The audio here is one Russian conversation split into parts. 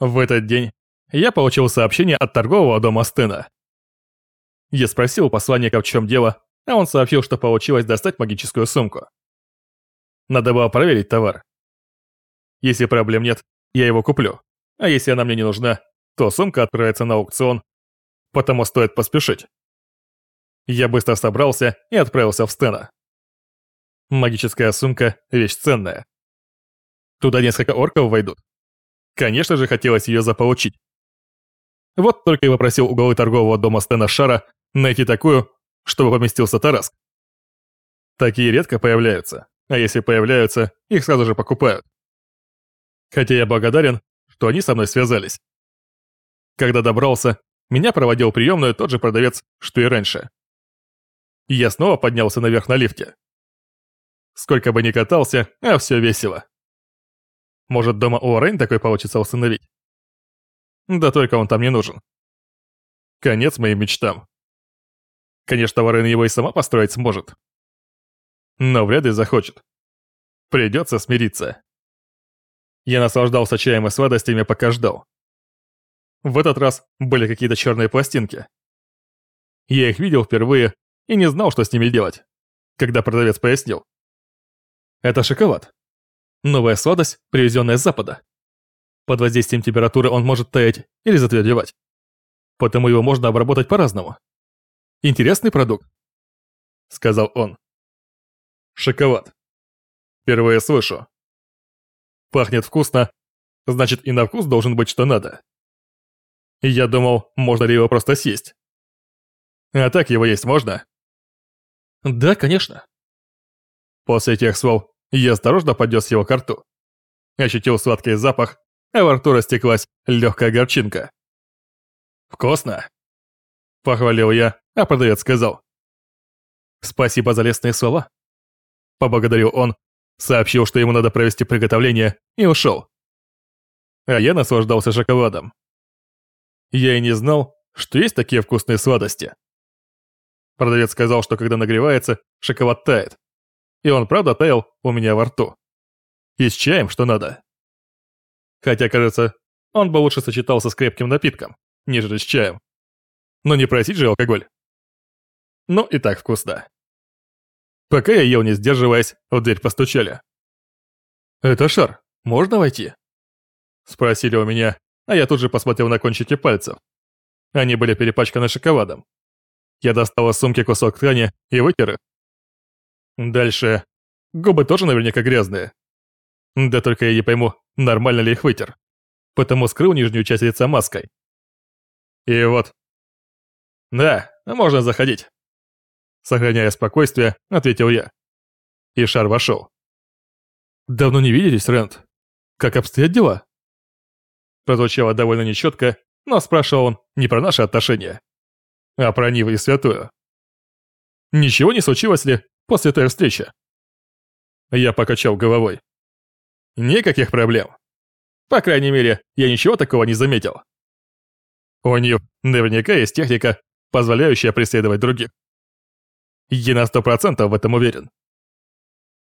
В этот день я получил сообщение от торгового дома Стена. Я спросил посланника, в чем дело, а он сообщил, что получилось достать магическую сумку. Надо было проверить товар. Если проблем нет, я его куплю. А если она мне не нужна, то сумка отправится на аукцион, потому стоит поспешить. Я быстро собрался и отправился в Стена. Магическая сумка – вещь ценная. Туда несколько орков войдут. Конечно же, хотелось ее заполучить. Вот только и попросил у торгового дома Стена Шара найти такую, чтобы поместился Тараск. Такие редко появляются, а если появляются, их сразу же покупают. Хотя я благодарен, что они со мной связались. Когда добрался, меня проводил приемную тот же продавец, что и раньше. Я снова поднялся наверх на лифте. Сколько бы ни катался, а все весело. Может, дома у Рейн такой получится установить? Да только он там не нужен. Конец моим мечтам. Конечно, Варен его и сама построить сможет. Но вряд ли захочет. Придется смириться. Я наслаждался чаем и сладостями, пока ждал. В этот раз были какие-то черные пластинки. Я их видел впервые и не знал, что с ними делать, когда продавец пояснил. Это шоколад. Новая сладость, привезенная с запада. Под воздействием температуры он может таять или затвердевать. Потому его можно обработать по-разному. Интересный продукт, сказал он. Шоколад. Впервые слышу. Пахнет вкусно, значит и на вкус должен быть что надо. Я думал, можно ли его просто съесть. А так его есть можно? Да, конечно. После тех слов я осторожно поднес его к рту. Ощутил сладкий запах, а во рту растеклась легкая горчинка. «Вкусно!» Похвалил я, а продавец сказал. «Спасибо за лестные слова». Поблагодарил он, сообщил, что ему надо провести приготовление, и ушел. А я наслаждался шоколадом. Я и не знал, что есть такие вкусные сладости. Продавец сказал, что когда нагревается, шоколад тает. И он правда таял у меня во рту. И с чаем, что надо. Хотя, кажется, он бы лучше сочетался с крепким напитком, нежели с чаем. Но не просить же алкоголь. Ну и так вкусно. Пока я ел не сдерживаясь, в дверь постучали. «Это шар, можно войти?» Спросили у меня, а я тут же посмотрел на кончики пальцев. Они были перепачканы шоколадом. Я достал из сумки кусок ткани и вытер их. Дальше... Губы тоже наверняка грязные. Да только я не пойму, нормально ли их вытер. Потому скрыл нижнюю часть лица маской. И вот. Да, можно заходить. Сохраняя спокойствие, ответил я. И шар вошел. Давно не виделись, Рент. Как обстоят дела? Прозвучало довольно нечетко, но спрашивал он не про наши отношения, а про Ниву и Святую. Ничего не случилось ли после той встречи? Я покачал головой. Никаких проблем. По крайней мере, я ничего такого не заметил. У нее наверняка есть техника, позволяющая преследовать других. Я на сто процентов в этом уверен.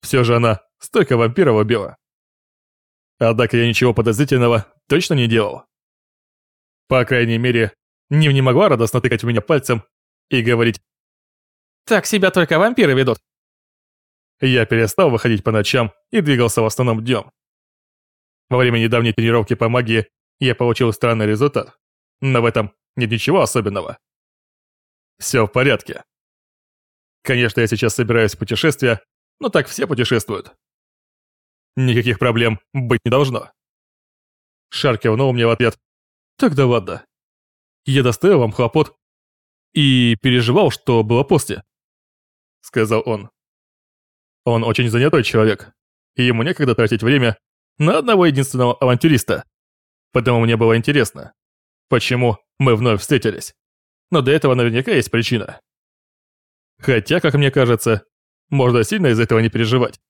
Все же она столько вампиров убила. Однако я ничего подозрительного точно не делал. По крайней мере, Нив не могла радостно тыкать в меня пальцем и говорить «Так себя только вампиры ведут». Я перестал выходить по ночам и двигался в основном днем. Во время недавней тренировки по магии я получил странный результат, но в этом нет ничего особенного. Все в порядке. Конечно, я сейчас собираюсь в путешествие, но так все путешествуют. Никаких проблем быть не должно. Шар кивнул мне в ответ. Тогда ладно. Я доставил вам хлопот и переживал, что было после. Сказал он. Он очень занятой человек, и ему некогда тратить время на одного единственного авантюриста. Потому мне было интересно, почему мы вновь встретились. Но до этого наверняка есть причина. Хотя, как мне кажется, можно сильно из этого не переживать.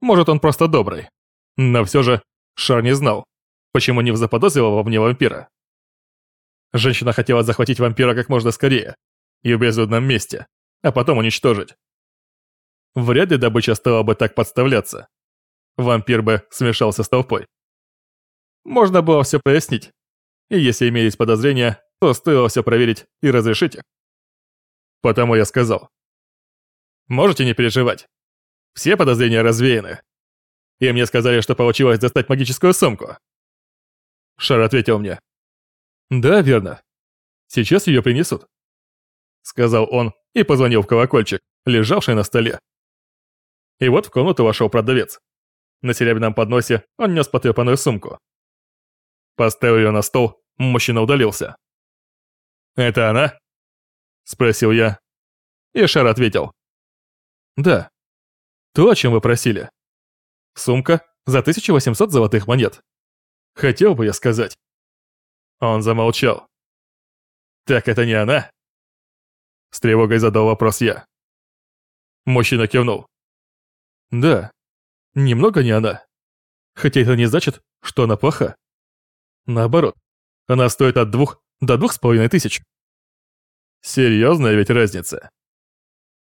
Может, он просто добрый. Но все же Шар не знал, почему не заподозрил во мне вампира. Женщина хотела захватить вампира как можно скорее и в безлюдном месте, а потом уничтожить. Вряд ли добыча стала бы так подставляться. Вампир бы смешался с толпой. можно было все прояснить. И если имелись подозрения, то стоило все проверить и разрешить их. Потому я сказал. Можете не переживать. Все подозрения развеяны. И мне сказали, что получилось достать магическую сумку. Шар ответил мне. Да, верно. Сейчас ее принесут. Сказал он и позвонил в колокольчик, лежавший на столе. И вот в комнату вошел продавец. На серебряном подносе он нес потрепанную сумку. Поставил ее на стол, мужчина удалился. «Это она?» Спросил я. И Шар ответил. «Да. То, о чем вы просили. Сумка за 1800 золотых монет. Хотел бы я сказать». Он замолчал. «Так это не она?» С тревогой задал вопрос я. Мужчина кивнул. «Да, немного не она. Хотя это не значит, что она плоха. Наоборот, она стоит от двух до двух с половиной тысяч. Серьезная ведь разница.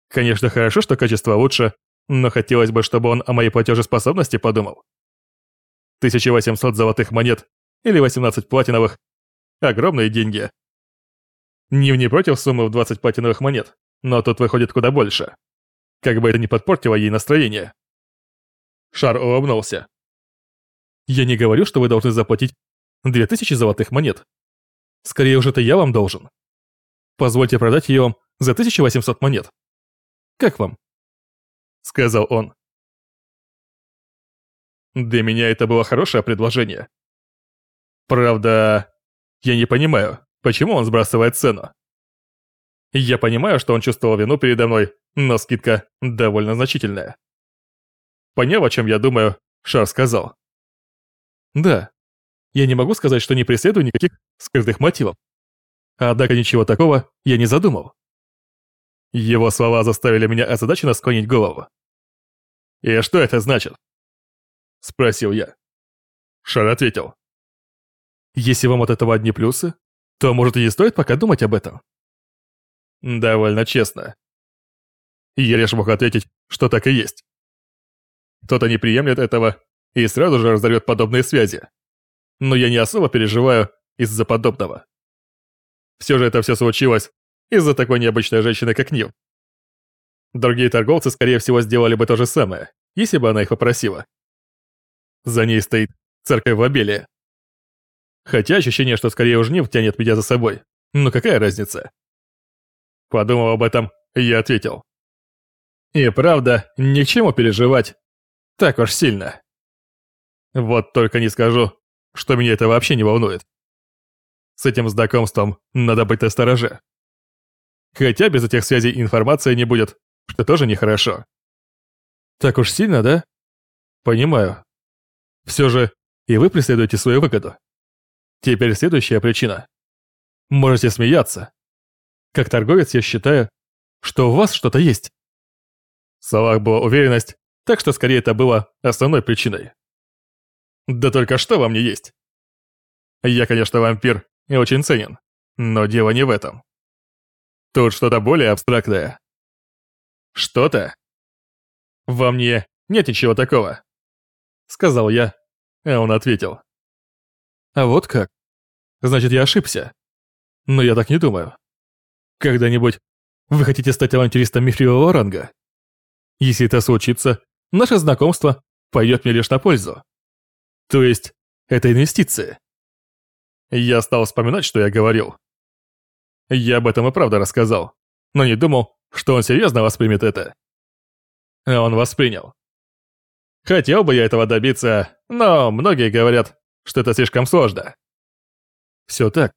Конечно, хорошо, что качество лучше, но хотелось бы, чтобы он о моей платежеспособности подумал. 1800 золотых монет или 18 платиновых – огромные деньги. Нив не против суммы в 20 платиновых монет, но тут выходит куда больше. Как бы это ни подпортило ей настроение. Шар улыбнулся. Я не говорю, что вы должны заплатить 2000 золотых монет. Скорее уж это я вам должен. Позвольте продать ее вам за 1800 монет. Как вам?» Сказал он. Для меня это было хорошее предложение. Правда, я не понимаю, почему он сбрасывает цену. Я понимаю, что он чувствовал вину передо мной, но скидка довольно значительная. Поняв, о чем я думаю, Шар сказал. Да, я не могу сказать, что не преследую никаких скрытых мотивов. Однако ничего такого я не задумал. Его слова заставили меня озадаченно склонить голову. «И что это значит?» Спросил я. Шар ответил. «Если вам от этого одни плюсы, то, может, и не стоит пока думать об этом». Довольно честно. Я лишь мог ответить, что так и есть. Кто-то не приемлет этого и сразу же разорвет подобные связи но я не особо переживаю из-за подобного. Все же это все случилось из-за такой необычной женщины, как Нил. Другие торговцы, скорее всего, сделали бы то же самое, если бы она их попросила. За ней стоит церковь в Абелии. Хотя ощущение, что скорее уж Нив тянет меня за собой. Но какая разница? Подумав об этом, я ответил. И правда, ни к чему переживать. Так уж сильно. Вот только не скажу, что меня это вообще не волнует. С этим знакомством надо быть остороже. Хотя без этих связей информации не будет, что тоже нехорошо. Так уж сильно, да? Понимаю. Все же и вы преследуете свою выгоду. Теперь следующая причина. Можете смеяться. Как торговец я считаю, что у вас что-то есть. В словах была уверенность, так что скорее это было основной причиной. Да только что во мне есть? Я, конечно, вампир и очень ценен, но дело не в этом. Тут что-то более абстрактное. Что-то? Во мне нет ничего такого. Сказал я, а он ответил. А вот как? Значит, я ошибся. Но я так не думаю. Когда-нибудь вы хотите стать авантюристом мифрилового ранга? Если это случится, наше знакомство пойдет мне лишь на пользу. То есть, это инвестиции. Я стал вспоминать, что я говорил. Я об этом и правда рассказал, но не думал, что он серьезно воспримет это. А он воспринял. Хотел бы я этого добиться, но многие говорят, что это слишком сложно. Все так.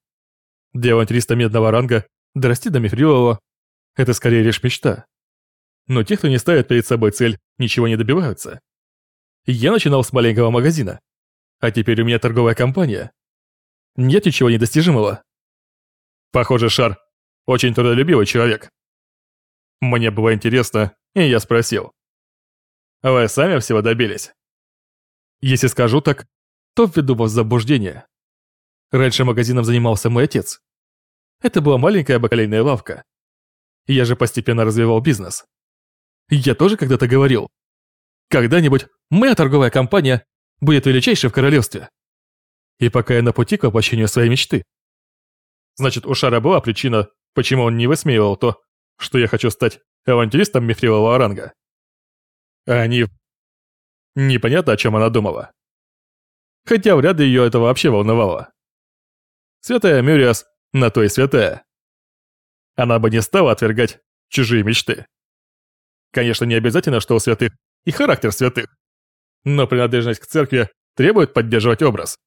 Для авантюриста медного ранга дорасти до мифрилового – это скорее лишь мечта. Но те, кто не ставит перед собой цель, ничего не добиваются. Я начинал с маленького магазина, а теперь у меня торговая компания. Нет ничего недостижимого. Похоже, Шар очень трудолюбивый человек. Мне было интересно, и я спросил. Вы сами всего добились? Если скажу так, то введу вас в заблуждение. Раньше магазином занимался мой отец. Это была маленькая бакалейная лавка. Я же постепенно развивал бизнес. Я тоже когда-то говорил. Когда-нибудь моя торговая компания будет величайшей в королевстве. И пока я на пути к воплощению своей мечты. Значит, у Шара была причина, почему он не высмеивал то, что я хочу стать авантюристом мифрилового ранга. А они... Непонятно, о чем она думала. Хотя вряд ли ее это вообще волновало. Святая Мюриас на то и святая. Она бы не стала отвергать чужие мечты. Конечно, не обязательно, что у святых и характер святых. Но принадлежность к церкви требует поддерживать образ.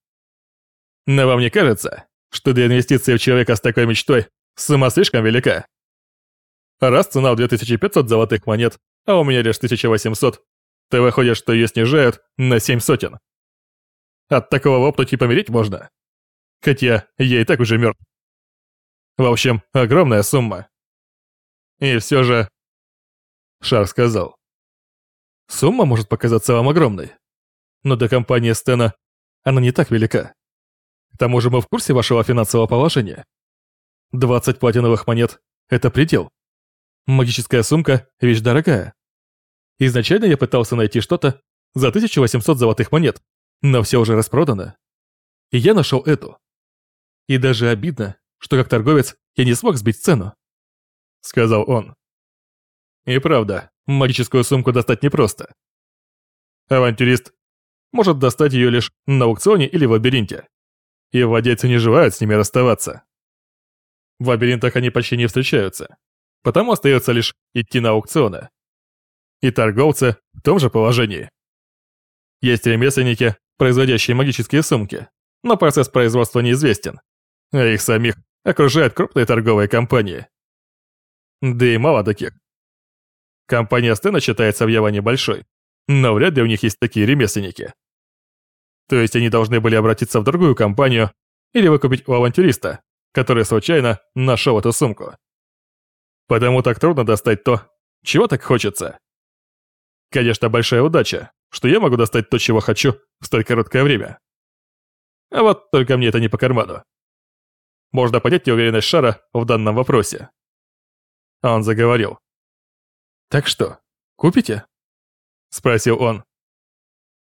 Но вам не кажется, что для инвестиции в человека с такой мечтой сумма слишком велика? Раз цена в 2500 золотых монет, а у меня лишь 1800, то выходит, что ее снижают на 7 сотен. От такого воплоть и помереть можно. Хотя я и так уже мертв. В общем, огромная сумма. И все же... Шар сказал. Сумма может показаться вам огромной. Но для компании Стена она не так велика. К тому же мы в курсе вашего финансового положения. 20 платиновых монет – это предел. Магическая сумка – вещь дорогая. Изначально я пытался найти что-то за 1800 золотых монет, но все уже распродано. И я нашел эту. И даже обидно, что как торговец я не смог сбить цену. Сказал он. И правда, магическую сумку достать непросто. Авантюрист может достать ее лишь на аукционе или в лабиринте. И владельцы не желают с ними расставаться. В лабиринтах они почти не встречаются, потому остается лишь идти на аукционы. И торговцы в том же положении. Есть ремесленники, производящие магические сумки, но процесс производства неизвестен, а их самих окружают крупные торговые компании. Да и мало таких. Компания Стена считается в Яване большой, но вряд ли у них есть такие ремесленники. То есть они должны были обратиться в другую компанию или выкупить у авантюриста, который случайно нашел эту сумку. Потому так трудно достать то, чего так хочется. Конечно, большая удача, что я могу достать то, чего хочу, в столь короткое время. А вот только мне это не по карману. Можно понять неуверенность Шара в данном вопросе. Он заговорил. «Так что, купите?» Спросил он.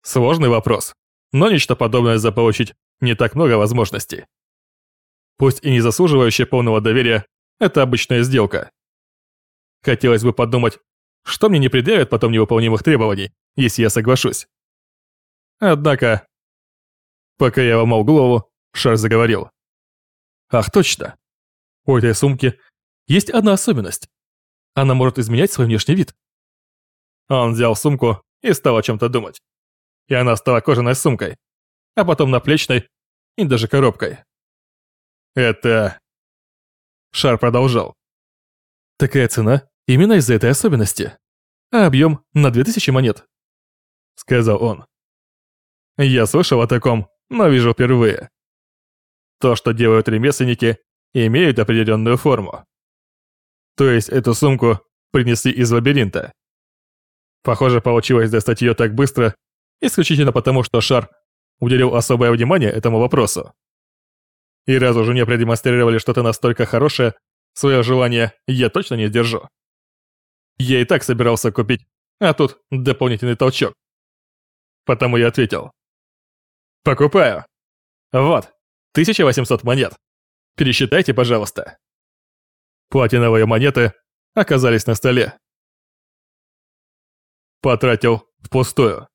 Сложный вопрос, но нечто подобное заполучить не так много возможностей. Пусть и не заслуживающая полного доверия, это обычная сделка. Хотелось бы подумать, что мне не предъявят потом невыполнимых требований, если я соглашусь. Однако, пока я ломал голову, Шар заговорил. Ах, точно. У этой сумки есть одна особенность. Она может изменять свой внешний вид. Он взял сумку и стал о чем-то думать. И она стала кожаной сумкой, а потом наплечной и даже коробкой. Это... Шар продолжал. Такая цена именно из-за этой особенности. А объем на 2000 монет. Сказал он. Я слышал о таком, но вижу впервые. То, что делают ремесленники, имеют определенную форму. То есть эту сумку принесли из лабиринта. Похоже, получилось достать ее так быстро, исключительно потому, что Шар уделил особое внимание этому вопросу. И раз уже мне продемонстрировали что-то настолько хорошее, свое желание я точно не сдержу. Я и так собирался купить, а тут дополнительный толчок. Потому я ответил. Покупаю. Вот, 1800 монет. Пересчитайте, пожалуйста. Платиновые монеты оказались на столе. Потратил впустую.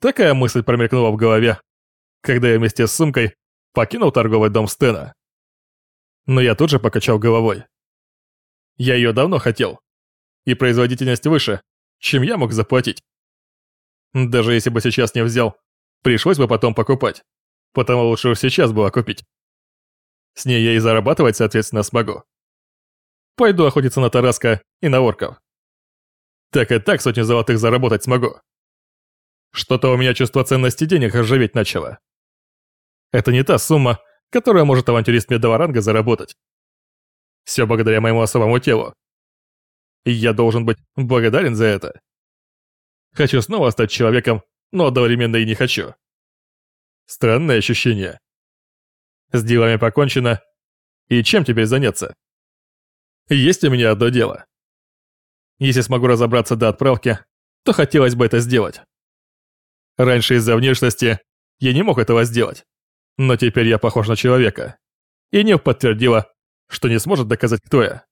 Такая мысль промелькнула в голове, когда я вместе с сумкой покинул торговый дом Стена. Но я тут же покачал головой. Я ее давно хотел, и производительность выше, чем я мог заплатить. Даже если бы сейчас не взял, пришлось бы потом покупать, потому лучше уж сейчас было купить. С ней я и зарабатывать, соответственно, смогу. Пойду охотиться на Тараска и на орков. Так и так сотни золотых заработать смогу. Что-то у меня чувство ценности денег ржаветь начало. Это не та сумма, которую может авантюрист медового ранга заработать. Все благодаря моему особому телу. И я должен быть благодарен за это. Хочу снова стать человеком, но одновременно и не хочу. Странное ощущение. С делами покончено. И чем теперь заняться? Есть у меня одно дело. Если смогу разобраться до отправки, то хотелось бы это сделать. Раньше из-за внешности я не мог этого сделать. Но теперь я похож на человека. И Нев подтвердила, что не сможет доказать, кто я.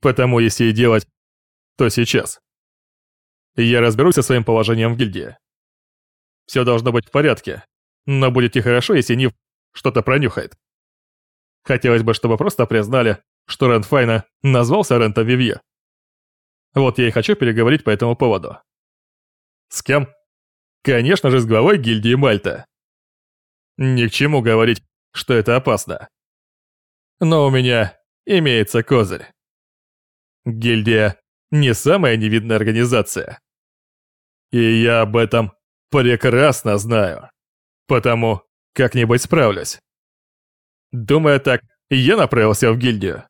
Потому если и делать, то сейчас. Я разберусь со своим положением в гильдии. Все должно быть в порядке, но будет и хорошо, если Нив что-то пронюхает. Хотелось бы, чтобы просто признали, что Рент Файна назвался Рентом Вивье. Вот я и хочу переговорить по этому поводу. С кем? Конечно же, с главой гильдии Мальта. Ни к чему говорить, что это опасно. Но у меня имеется козырь. Гильдия не самая невидная организация. И я об этом прекрасно знаю. Потому как-нибудь справлюсь. Думая так, я направился в гильдию.